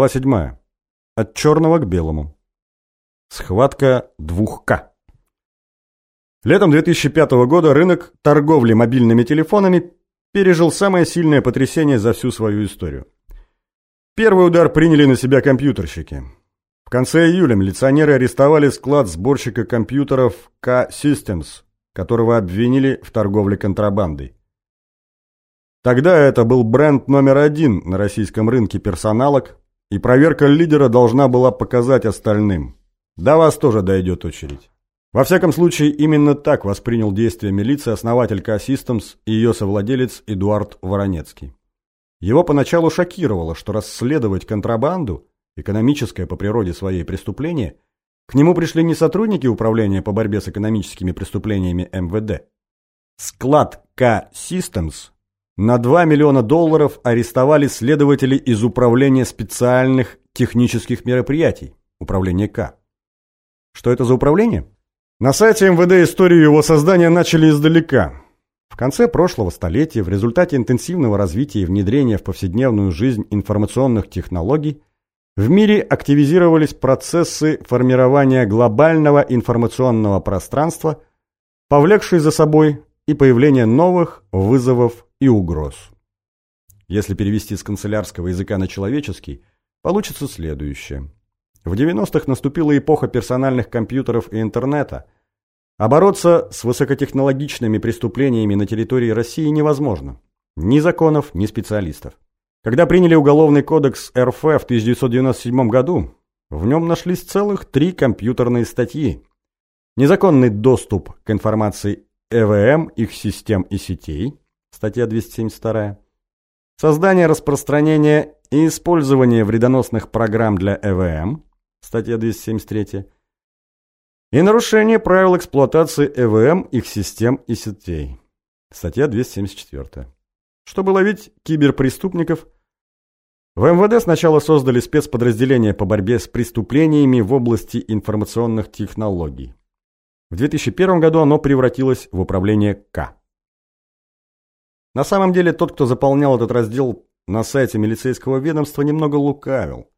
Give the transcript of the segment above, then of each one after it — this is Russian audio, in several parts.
Глава 7. От черного к белому. Схватка 2К. Летом 2005 года рынок торговли мобильными телефонами пережил самое сильное потрясение за всю свою историю. Первый удар приняли на себя компьютерщики. В конце июля милиционеры арестовали склад сборщика компьютеров K-Systems, которого обвинили в торговле контрабандой. Тогда это был бренд номер один на российском рынке персоналок, и проверка лидера должна была показать остальным. До вас тоже дойдет очередь. Во всяком случае, именно так воспринял действия милиции основатель К-Systems и ее совладелец Эдуард Воронецкий. Его поначалу шокировало, что расследовать контрабанду, экономическое по природе своей преступление, к нему пришли не сотрудники Управления по борьбе с экономическими преступлениями МВД. Склад К-Systems на 2 миллиона долларов арестовали следователи из Управления специальных технических мероприятий, Управление К. Что это за управление? На сайте МВД историю его создания начали издалека. В конце прошлого столетия в результате интенсивного развития и внедрения в повседневную жизнь информационных технологий в мире активизировались процессы формирования глобального информационного пространства, повлекшие за собой и появление новых вызовов и угроз. Если перевести с канцелярского языка на человеческий, получится следующее. В 90-х наступила эпоха персональных компьютеров и интернета, а бороться с высокотехнологичными преступлениями на территории России невозможно. Ни законов, ни специалистов. Когда приняли Уголовный кодекс РФ в 1997 году, в нем нашлись целых три компьютерные статьи. Незаконный доступ к информации ЭВМ, их систем и сетей, статья 272. Создание, распространение и использование вредоносных программ для ЭВМ, статья 273. И нарушение правил эксплуатации ЭВМ, их систем и сетей, статья 274. Чтобы ловить киберпреступников, в МВД сначала создали спецподразделение по борьбе с преступлениями в области информационных технологий. В 2001 году оно превратилось в управление К. На самом деле тот, кто заполнял этот раздел на сайте милицейского ведомства, немного лукавил.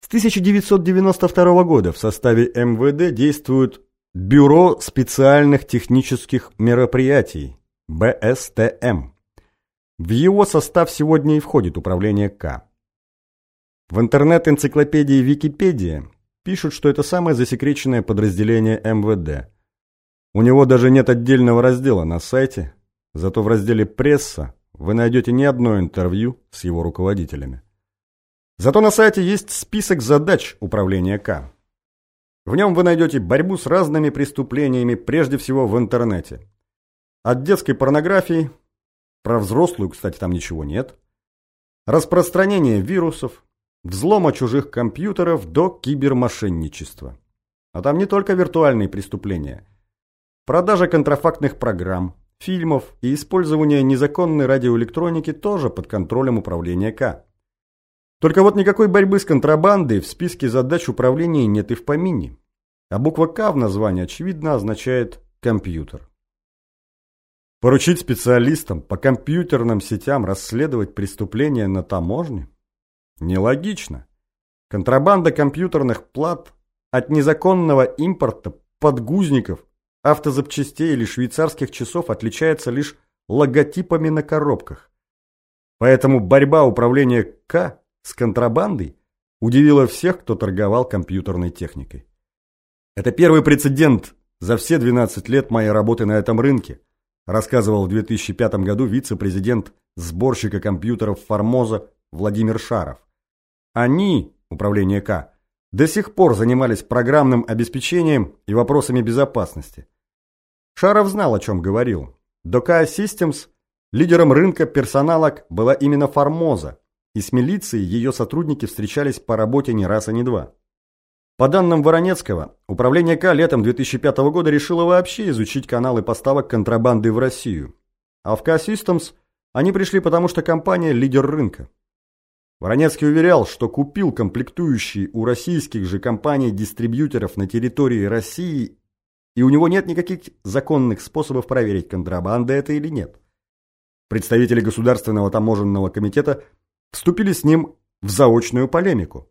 С 1992 года в составе МВД действует Бюро специальных технических мероприятий, БСТМ. В его состав сегодня и входит управление К. В интернет-энциклопедии Википедия пишут, что это самое засекреченное подразделение МВД. У него даже нет отдельного раздела на сайте, зато в разделе «Пресса» вы найдете не одно интервью с его руководителями. Зато на сайте есть список задач управления К. В нем вы найдете борьбу с разными преступлениями, прежде всего в интернете. От детской порнографии, про взрослую, кстати, там ничего нет, распространение вирусов, взлома чужих компьютеров до кибермошенничества. А там не только виртуальные преступления. Продажа контрафактных программ, фильмов и использование незаконной радиоэлектроники тоже под контролем управления К. Только вот никакой борьбы с контрабандой в списке задач управления нет и в помине. А буква «К» в названии, очевидно, означает «компьютер». Поручить специалистам по компьютерным сетям расследовать преступления на таможне? Нелогично. Контрабанда компьютерных плат от незаконного импорта подгузников, автозапчастей или швейцарских часов отличается лишь логотипами на коробках. Поэтому борьба управления К с контрабандой удивило всех, кто торговал компьютерной техникой. Это первый прецедент за все 12 лет моей работы на этом рынке, рассказывал в 2005 году вице-президент сборщика компьютеров Формоза Владимир Шаров. Они, управление К, до сих пор занимались программным обеспечением и вопросами безопасности. Шаров знал, о чем говорил. До К Systems лидером рынка персоналок была именно Формоза, и с милицией ее сотрудники встречались по работе не раз и не два. По данным Воронецкого, управление К летом 2005 года решило вообще изучить каналы поставок контрабанды в Россию. А в К-Systems они пришли потому, что компания – лидер рынка. Воронецкий уверял, что купил комплектующие у российских же компаний-дистрибьюторов на территории России, и у него нет никаких законных способов проверить, контрабанда это или нет. Представители Государственного таможенного комитета – вступили с ним в заочную полемику.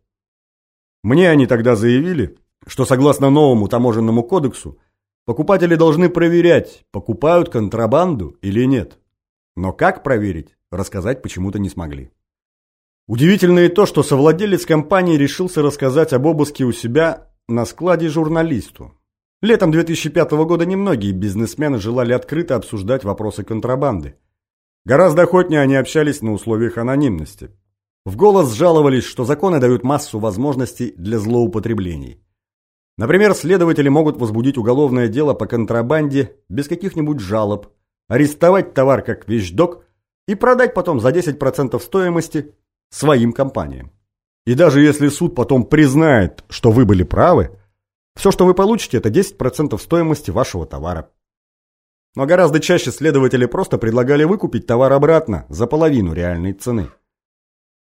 Мне они тогда заявили, что согласно новому таможенному кодексу покупатели должны проверять, покупают контрабанду или нет. Но как проверить, рассказать почему-то не смогли. Удивительно и то, что совладелец компании решился рассказать об обыске у себя на складе журналисту. Летом 2005 года немногие бизнесмены желали открыто обсуждать вопросы контрабанды. Гораздо охотнее они общались на условиях анонимности. В голос жаловались, что законы дают массу возможностей для злоупотреблений. Например, следователи могут возбудить уголовное дело по контрабанде без каких-нибудь жалоб, арестовать товар как вещдок и продать потом за 10% стоимости своим компаниям. И даже если суд потом признает, что вы были правы, все, что вы получите, это 10% стоимости вашего товара. Но гораздо чаще следователи просто предлагали выкупить товар обратно за половину реальной цены.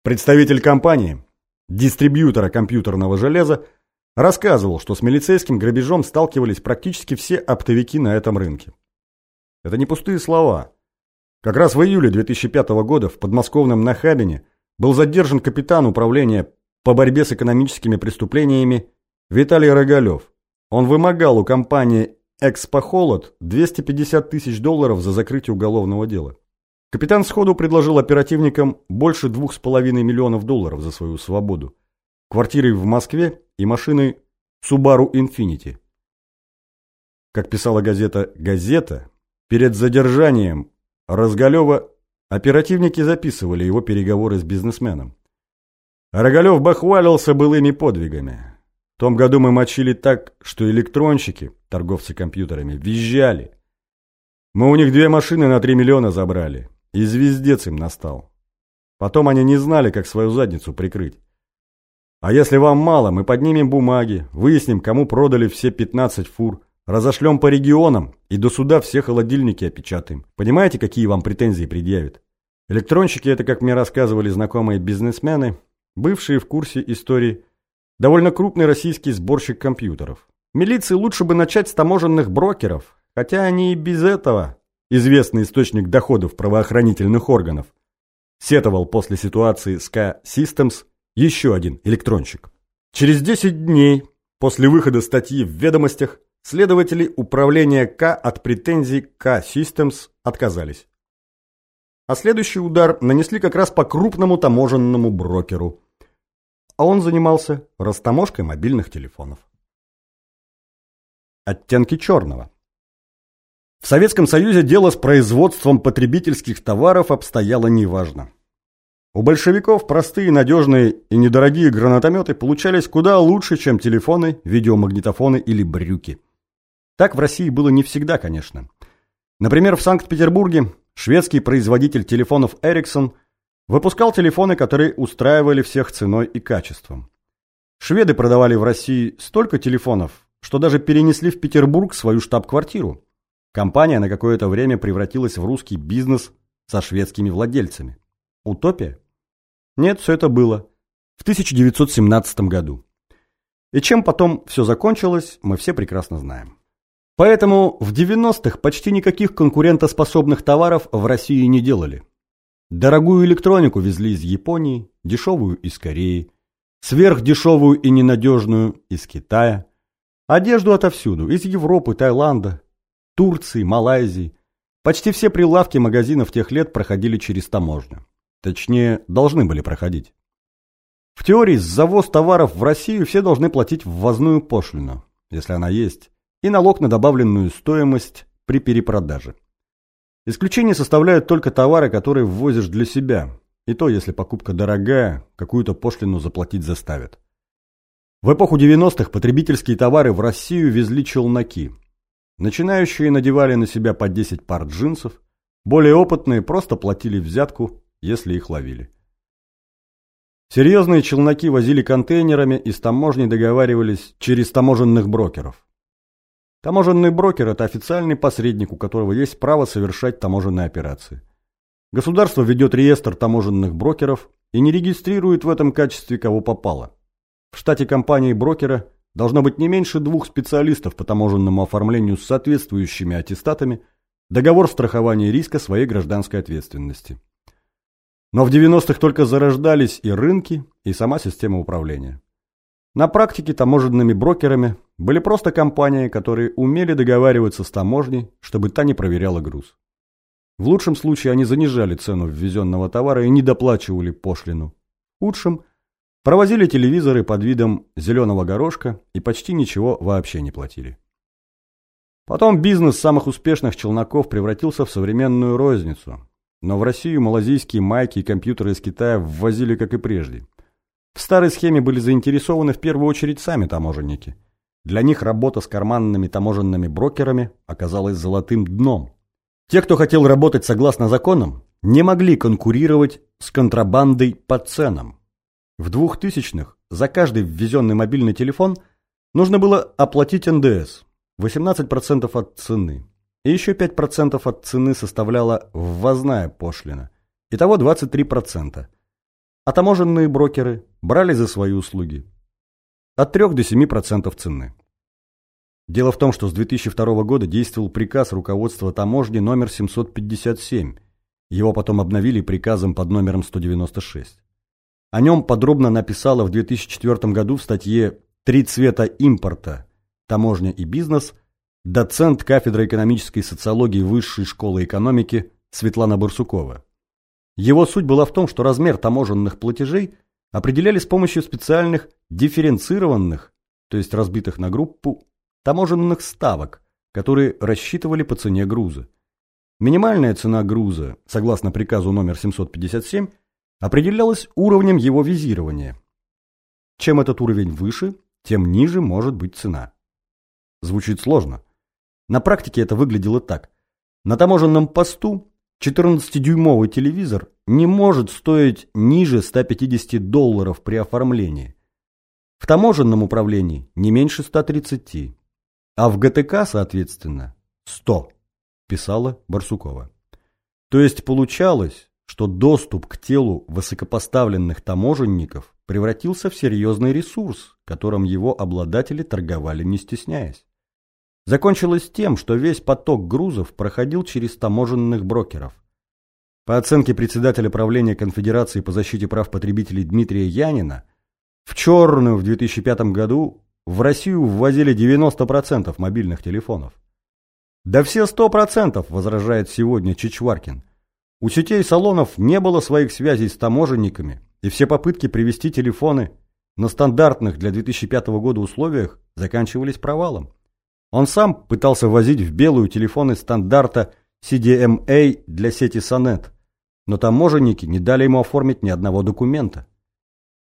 Представитель компании, дистрибьютора компьютерного железа, рассказывал, что с милицейским грабежом сталкивались практически все оптовики на этом рынке. Это не пустые слова. Как раз в июле 2005 года в подмосковном Нахабине был задержан капитан управления по борьбе с экономическими преступлениями Виталий Рогалев. Он вымогал у компании «Экспохолод» 250 тысяч долларов за закрытие уголовного дела. Капитан сходу предложил оперативникам больше 2,5 миллионов долларов за свою свободу, квартирой в Москве и машиной Subaru Infiniti. Как писала газета «Газета», перед задержанием Разгалева оперативники записывали его переговоры с бизнесменом. Рогалев бахвалился былыми подвигами том году мы мочили так, что электронщики, торговцы компьютерами, визжали. Мы у них две машины на три миллиона забрали. И звездец им настал. Потом они не знали, как свою задницу прикрыть. А если вам мало, мы поднимем бумаги, выясним, кому продали все 15 фур, разошлем по регионам и до суда все холодильники опечатаем. Понимаете, какие вам претензии предъявят? Электронщики – это, как мне рассказывали знакомые бизнесмены, бывшие в курсе истории довольно крупный российский сборщик компьютеров. Милиции лучше бы начать с таможенных брокеров, хотя они и без этого известный источник доходов правоохранительных органов. Сетовал после ситуации с K-Systems еще один электронщик. Через 10 дней после выхода статьи в «Ведомостях» следователи управления К от претензий K-Systems отказались. А следующий удар нанесли как раз по крупному таможенному брокеру – а он занимался растаможкой мобильных телефонов. Оттенки черного. В Советском Союзе дело с производством потребительских товаров обстояло неважно. У большевиков простые, надежные и недорогие гранатометы получались куда лучше, чем телефоны, видеомагнитофоны или брюки. Так в России было не всегда, конечно. Например, в Санкт-Петербурге шведский производитель телефонов Ericsson Выпускал телефоны, которые устраивали всех ценой и качеством. Шведы продавали в России столько телефонов, что даже перенесли в Петербург свою штаб-квартиру. Компания на какое-то время превратилась в русский бизнес со шведскими владельцами. Утопия? Нет, все это было. В 1917 году. И чем потом все закончилось, мы все прекрасно знаем. Поэтому в 90-х почти никаких конкурентоспособных товаров в России не делали. Дорогую электронику везли из Японии, дешевую из Кореи, сверхдешевую и ненадежную из Китая, одежду отовсюду, из Европы, Таиланда, Турции, Малайзии. Почти все прилавки магазинов тех лет проходили через таможню. Точнее, должны были проходить. В теории, с завоз товаров в Россию все должны платить ввозную пошлину, если она есть, и налог на добавленную стоимость при перепродаже. Исключение составляют только товары, которые ввозишь для себя. И то, если покупка дорогая, какую-то пошлину заплатить заставят. В эпоху 90-х потребительские товары в Россию везли челноки. Начинающие надевали на себя по 10 пар джинсов, более опытные просто платили взятку, если их ловили. Серьезные челноки возили контейнерами и с таможней договаривались через таможенных брокеров. Таможенный брокер – это официальный посредник, у которого есть право совершать таможенные операции. Государство ведет реестр таможенных брокеров и не регистрирует в этом качестве кого попало. В штате компании брокера должно быть не меньше двух специалистов по таможенному оформлению с соответствующими аттестатами, договор страхования риска своей гражданской ответственности. Но в 90-х только зарождались и рынки, и сама система управления. На практике таможенными брокерами были просто компании, которые умели договариваться с таможней, чтобы та не проверяла груз. В лучшем случае они занижали цену ввезенного товара и не доплачивали пошлину. В худшем – провозили телевизоры под видом зеленого горошка и почти ничего вообще не платили. Потом бизнес самых успешных челноков превратился в современную розницу. Но в Россию малазийские майки и компьютеры из Китая ввозили, как и прежде. В старой схеме были заинтересованы в первую очередь сами таможенники. Для них работа с карманными таможенными брокерами оказалась золотым дном. Те, кто хотел работать согласно законам, не могли конкурировать с контрабандой по ценам. В 2000-х за каждый ввезенный мобильный телефон нужно было оплатить НДС – 18% от цены. И еще 5% от цены составляла ввозная пошлина. Итого 23% а таможенные брокеры брали за свои услуги от 3 до 7% цены. Дело в том, что с 2002 года действовал приказ руководства таможни номер 757. Его потом обновили приказом под номером 196. О нем подробно написала в 2004 году в статье «Три цвета импорта. Таможня и бизнес» доцент кафедры экономической социологии Высшей школы экономики Светлана Барсукова. Его суть была в том, что размер таможенных платежей определяли с помощью специальных дифференцированных, то есть разбитых на группу, таможенных ставок, которые рассчитывали по цене груза. Минимальная цена груза, согласно приказу номер 757, определялась уровнем его визирования. Чем этот уровень выше, тем ниже может быть цена. Звучит сложно. На практике это выглядело так. На таможенном посту 14-дюймовый телевизор не может стоить ниже 150 долларов при оформлении. В таможенном управлении не меньше 130, а в ГТК, соответственно, 100, писала Барсукова. То есть получалось, что доступ к телу высокопоставленных таможенников превратился в серьезный ресурс, которым его обладатели торговали не стесняясь закончилось тем, что весь поток грузов проходил через таможенных брокеров. По оценке председателя правления Конфедерации по защите прав потребителей Дмитрия Янина, в черную в 2005 году в Россию ввозили 90% мобильных телефонов. Да все 100%, возражает сегодня Чичваркин. У сетей салонов не было своих связей с таможенниками, и все попытки привести телефоны на стандартных для 2005 года условиях заканчивались провалом. Он сам пытался возить в белую телефоны стандарта CDMA для сети Sonet, но таможенники не дали ему оформить ни одного документа.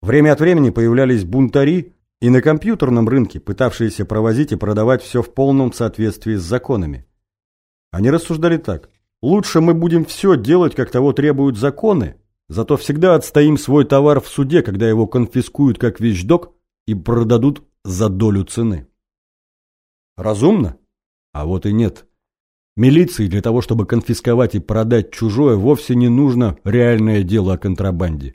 Время от времени появлялись бунтари и на компьютерном рынке, пытавшиеся провозить и продавать все в полном соответствии с законами. Они рассуждали так. Лучше мы будем все делать, как того требуют законы, зато всегда отстоим свой товар в суде, когда его конфискуют как вещдок и продадут за долю цены. Разумно? А вот и нет. Милиции для того, чтобы конфисковать и продать чужое, вовсе не нужно реальное дело о контрабанде.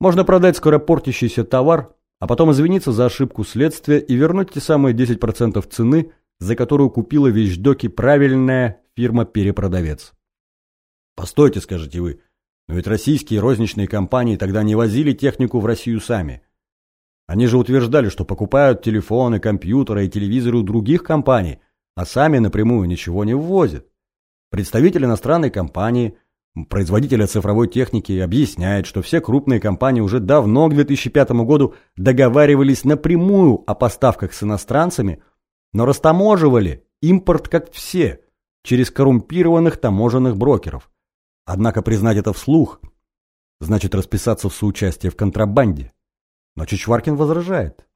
Можно продать скоропортящийся товар, а потом извиниться за ошибку следствия и вернуть те самые 10% цены, за которую купила вещдоки правильная фирма-перепродавец. Постойте, скажете вы, но ведь российские розничные компании тогда не возили технику в Россию сами. Они же утверждали, что покупают телефоны, компьютеры и телевизоры у других компаний, а сами напрямую ничего не ввозят. Представитель иностранной компании, производителя цифровой техники, объясняет, что все крупные компании уже давно к 2005 году договаривались напрямую о поставках с иностранцами, но растаможивали импорт как все, через коррумпированных таможенных брокеров. Однако признать это вслух значит расписаться в соучастии в контрабанде. Но Чичваркин возражает.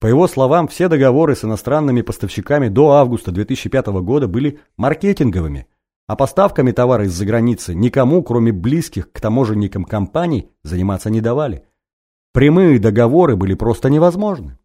По его словам, все договоры с иностранными поставщиками до августа 2005 года были маркетинговыми, а поставками товара из-за границы никому, кроме близких к таможенникам компаний, заниматься не давали. Прямые договоры были просто невозможны.